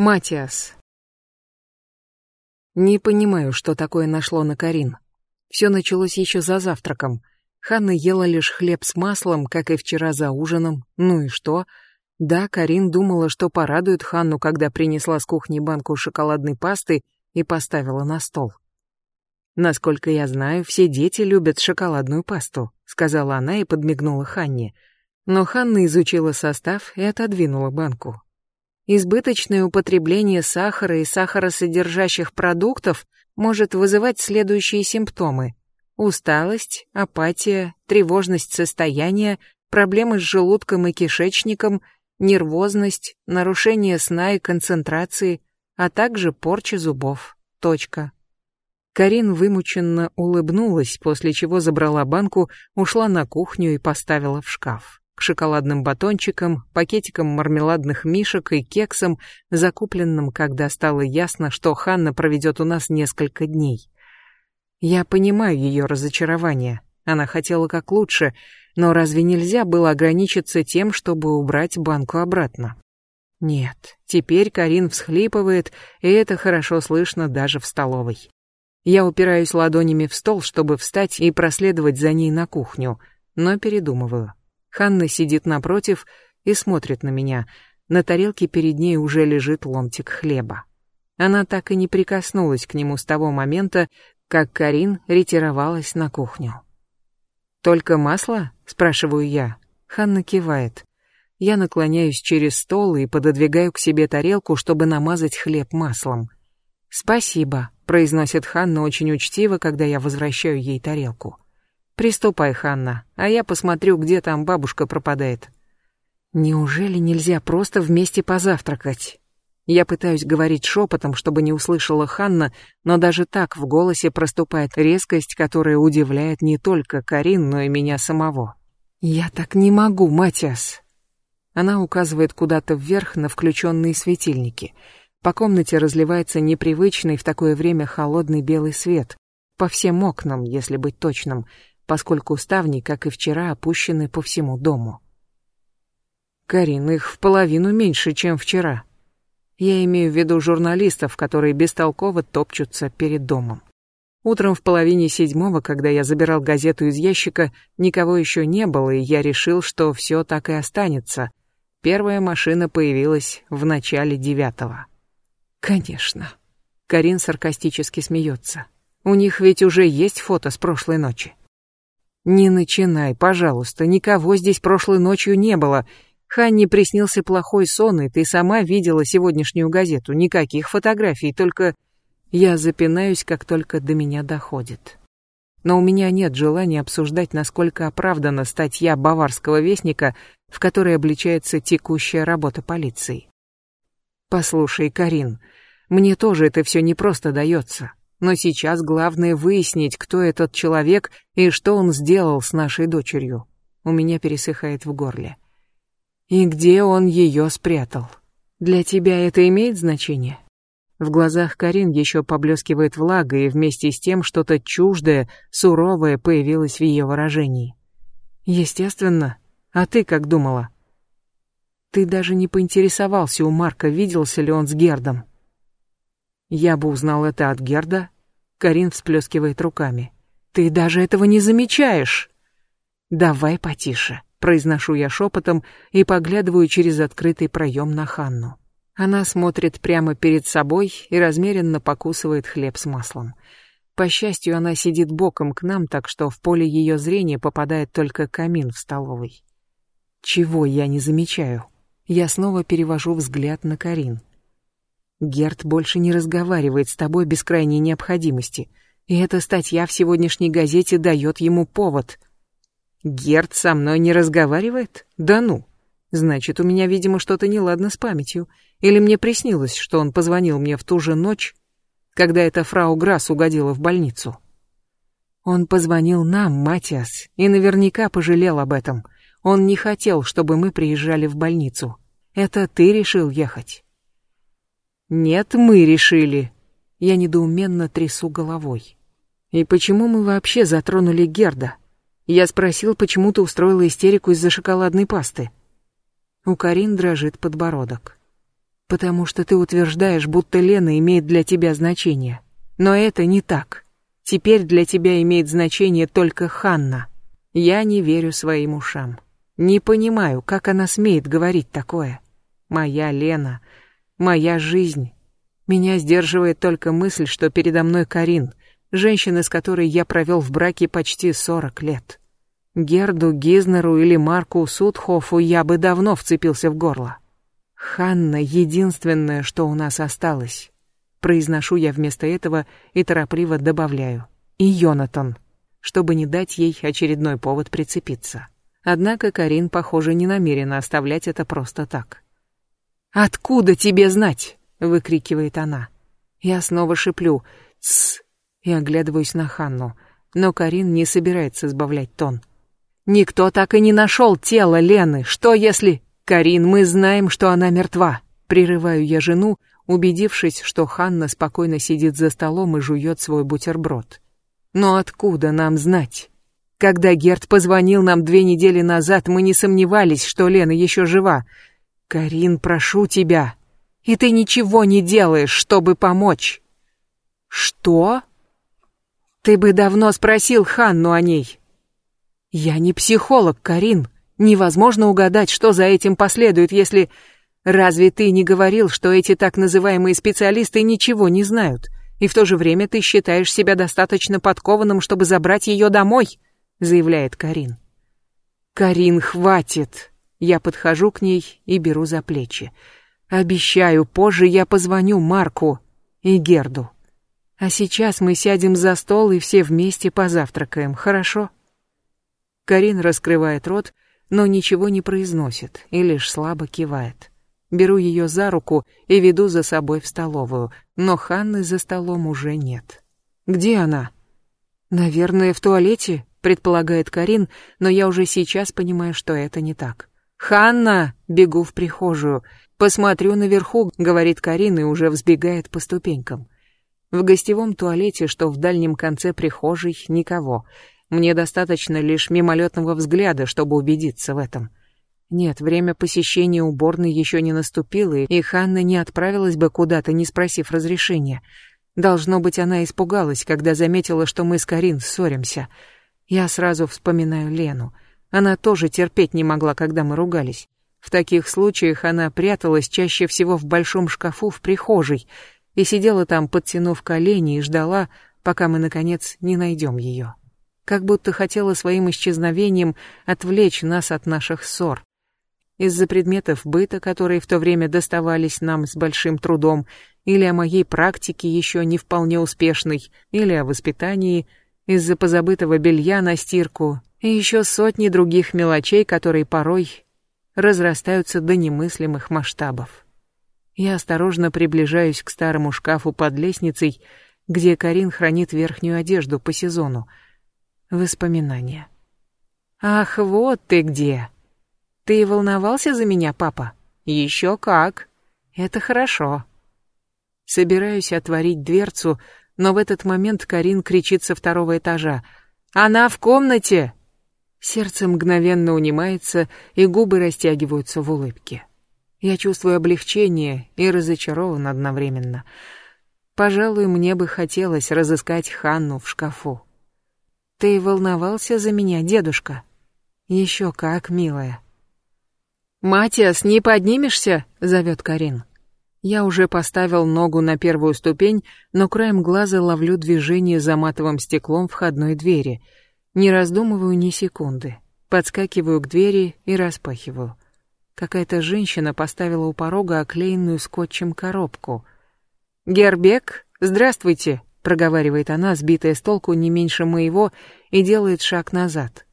Матиас. Не понимаю, что такое нашло на Карин. Все началось еще за завтраком. Ханна ела лишь хлеб с маслом, как и вчера за ужином. Ну и что? Да, Карин думала, что порадует Ханну, когда принесла с кухни банку шоколадной пасты и поставила на стол. Насколько я знаю, все дети любят шоколадную пасту, сказала она и подмигнула Ханне. Но Ханна изучила состав и отодвинула банку. Избыточное употребление сахара и сахаросодержащих продуктов может вызывать следующие симптомы. Усталость, апатия, тревожность состояния, проблемы с желудком и кишечником, нервозность, нарушение сна и концентрации, а также порча зубов. Точка. Карин вымученно улыбнулась, после чего забрала банку, ушла на кухню и поставила в шкаф к шоколадным батончикам, пакетикам мармеладных мишек и кексам, закупленным, когда стало ясно, что Ханна проведет у нас несколько дней. Я понимаю ее разочарование. Она хотела как лучше, но разве нельзя было ограничиться тем, чтобы убрать банку обратно? Нет, теперь Карин всхлипывает, и это хорошо слышно даже в столовой. Я упираюсь ладонями в стол, чтобы встать и проследовать за ней на кухню, но передумываю. Ханна сидит напротив и смотрит на меня. На тарелке перед ней уже лежит ломтик хлеба. Она так и не прикоснулась к нему с того момента, как Карин ретировалась на кухню. «Только масло?» — спрашиваю я. Ханна кивает. Я наклоняюсь через стол и пододвигаю к себе тарелку, чтобы намазать хлеб маслом. «Спасибо», — произносит Ханна очень учтиво, когда я возвращаю ей тарелку. Приступай, Ханна, а я посмотрю, где там бабушка пропадает. Неужели нельзя просто вместе позавтракать? Я пытаюсь говорить шепотом, чтобы не услышала Ханна, но даже так в голосе проступает резкость, которая удивляет не только Карин, но и меня самого. Я так не могу, Матиас. Она указывает куда-то вверх на включенные светильники. По комнате разливается непривычный в такое время холодный белый свет. По всем окнам, если быть точным, поскольку ставни, как и вчера, опущены по всему дому. Карин, их в половину меньше, чем вчера. Я имею в виду журналистов, которые бестолково топчутся перед домом. Утром в половине седьмого, когда я забирал газету из ящика, никого еще не было, и я решил, что все так и останется. Первая машина появилась в начале девятого. Конечно. Карин саркастически смеется. У них ведь уже есть фото с прошлой ночи. «Не начинай, пожалуйста, никого здесь прошлой ночью не было. Ханне приснился плохой сон, и ты сама видела сегодняшнюю газету. Никаких фотографий, только...» Я запинаюсь, как только до меня доходит. Но у меня нет желания обсуждать, насколько оправдана статья баварского вестника, в которой обличается текущая работа полиции. «Послушай, Карин, мне тоже это все не просто дается. Но сейчас главное выяснить, кто этот человек и что он сделал с нашей дочерью. У меня пересыхает в горле. И где он ее спрятал? Для тебя это имеет значение? В глазах Карин еще поблескивает влага, и вместе с тем что-то чуждое, суровое появилось в ее выражении. Естественно. А ты как думала? Ты даже не поинтересовался у Марка, виделся ли он с Гердом. Я бы узнал это от Герда. Карин всплескивает руками. Ты даже этого не замечаешь. Давай потише, произношу я шепотом и поглядываю через открытый проем на Ханну. Она смотрит прямо перед собой и размеренно покусывает хлеб с маслом. По счастью, она сидит боком к нам, так что в поле ее зрения попадает только камин в столовой. Чего я не замечаю? Я снова перевожу взгляд на Карин. Герт больше не разговаривает с тобой без крайней необходимости, и эта статья в сегодняшней газете дает ему повод. Герт со мной не разговаривает? Да ну. Значит, у меня, видимо, что-то неладно с памятью. Или мне приснилось, что он позвонил мне в ту же ночь, когда эта фрау Грасс угодила в больницу. Он позвонил нам, Матиас, и наверняка пожалел об этом. Он не хотел, чтобы мы приезжали в больницу. Это ты решил ехать. Нет, мы решили. Я недоуменно трясу головой. И почему мы вообще затронули Герда? Я спросил, почему ты устроила истерику из-за шоколадной пасты. У Карин дрожит подбородок. Потому что ты утверждаешь, будто Лена имеет для тебя значение. Но это не так. Теперь для тебя имеет значение только Ханна. Я не верю своим ушам. Не понимаю, как она смеет говорить такое. Моя Лена, моя жизнь. Меня сдерживает только мысль, что передо мной Карин, женщина, с которой я провел в браке почти сорок лет. Герду Гизнеру или Марку Судхофу я бы давно вцепился в горло. Ханна — единственное, что у нас осталось. Произношу я вместо этого и торопливо добавляю. И Йонатан, чтобы не дать ей очередной повод прицепиться. Однако Карин, похоже, не намерена оставлять это просто так. «Откуда тебе знать?» — выкрикивает она. Я снова шиплю «Тсс!» и оглядываюсь на Ханну, но Карин не собирается сбавлять тон. «Никто так и не нашел тело Лены. Что если...» «Карин, мы знаем, что она мертва!» Прерываю я жену, убедившись, что Ханна спокойно сидит за столом и жует свой бутерброд. «Но откуда нам знать?» Когда Герт позвонил нам две недели назад, мы не сомневались, что Лена еще жива. Карин, прошу тебя. И ты ничего не делаешь, чтобы помочь. Что? Ты бы давно спросил Ханну о ней. Я не психолог, Карин. Невозможно угадать, что за этим последует, если... Разве ты не говорил, что эти так называемые специалисты ничего не знают? И в то же время ты считаешь себя достаточно подкованным, чтобы забрать ее домой? заявляет Карин. Карин, хватит. Я подхожу к ней и беру за плечи. Обещаю, позже я позвоню Марку и Герду. А сейчас мы сядем за стол и все вместе позавтракаем, хорошо? Карин раскрывает рот, но ничего не произносит и лишь слабо кивает. Беру ее за руку и веду за собой в столовую, но Ханны за столом уже нет. Где она? Наверное, в туалете, предполагает Карин, но я уже сейчас понимаю, что это не так. «Ханна!» — бегу в прихожую. «Посмотрю наверху», — говорит Карин и уже взбегает по ступенькам. В гостевом туалете, что в дальнем конце прихожей, никого. Мне достаточно лишь мимолетного взгляда, чтобы убедиться в этом. Нет, время посещения уборной еще не наступило, и Ханна не отправилась бы куда-то, не спросив разрешения. Должно быть, она испугалась, когда заметила, что мы с Карин ссоримся. Я сразу вспоминаю Лену. Она тоже терпеть не могла, когда мы ругались. В таких случаях она пряталась чаще всего в большом шкафу в прихожей и сидела там, подтянув колени, и ждала, пока мы, наконец, не найдем ее. Как будто хотела своим исчезновением отвлечь нас от наших ссор. Из-за предметов быта, которые в то время доставались нам с большим трудом, или о моей практике еще не вполне успешной, или о воспитании – из-за позабытого белья на стирку и еще сотни других мелочей, которые порой разрастаются до немыслимых масштабов. Я осторожно приближаюсь к старому шкафу под лестницей, где Карин хранит верхнюю одежду по сезону. Воспоминания. «Ах, вот ты где! Ты волновался за меня, папа? Еще как! Это хорошо!» Собираюсь отворить дверцу, но в этот момент Карин кричит со второго этажа. «Она в комнате!» Сердце мгновенно унимается, и губы растягиваются в улыбке. Я чувствую облегчение и разочарован одновременно. Пожалуй, мне бы хотелось разыскать Ханну в шкафу. «Ты волновался за меня, дедушка?» «Еще как, милая». «Матиас, не поднимешься?» — зовет Карин. Я уже поставил ногу на первую ступень, но краем глаза ловлю движение за матовым стеклом входной двери. Не раздумываю ни секунды. Подскакиваю к двери и распахиваю. Какая-то женщина поставила у порога оклеенную скотчем коробку. «Гербек, здравствуйте!» — проговаривает она, сбитая с толку не меньше моего, и делает шаг назад.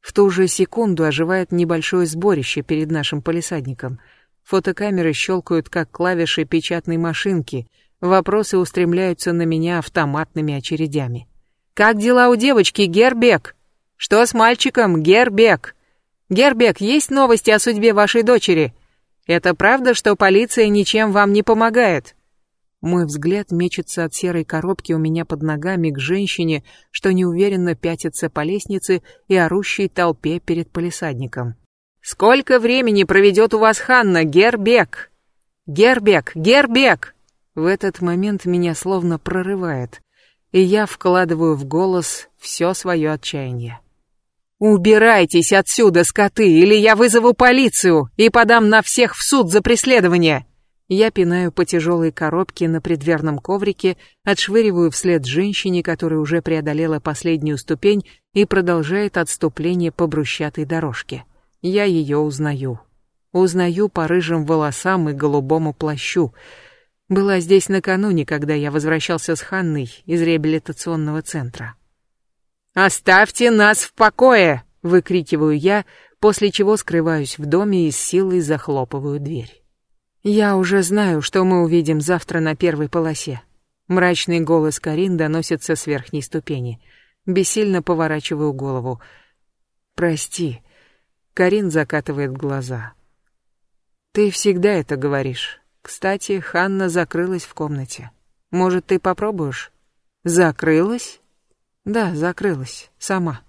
В ту же секунду оживает небольшое сборище перед нашим полисадником — Фотокамеры щелкают, как клавиши печатной машинки. Вопросы устремляются на меня автоматными очередями. «Как дела у девочки, Гербек? Что с мальчиком, Гербек? Гербек, есть новости о судьбе вашей дочери? Это правда, что полиция ничем вам не помогает?» Мой взгляд мечется от серой коробки у меня под ногами к женщине, что неуверенно пятится по лестнице и орущей толпе перед полисадником. «Сколько времени проведет у вас Ханна, Гербек?» Гербек! Гербек!» В этот момент меня словно прорывает, и я вкладываю в голос все свое отчаяние. «Убирайтесь отсюда, скоты, или я вызову полицию и подам на всех в суд за преследование!» Я пинаю по тяжелой коробке на предверном коврике, отшвыриваю вслед женщине, которая уже преодолела последнюю ступень и продолжает отступление по брусчатой дорожке. Я ее узнаю. Узнаю по рыжим волосам и голубому плащу. Была здесь накануне, когда я возвращался с Ханной из реабилитационного центра. «Оставьте нас в покое!» — выкрикиваю я, после чего скрываюсь в доме и с силой захлопываю дверь. Я уже знаю, что мы увидим завтра на первой полосе. Мрачный голос Карин доносится с верхней ступени. Бессильно поворачиваю голову. «Прости». Карин закатывает глаза. «Ты всегда это говоришь. Кстати, Ханна закрылась в комнате. Может, ты попробуешь?» «Закрылась?» Да, закрылась. Сама.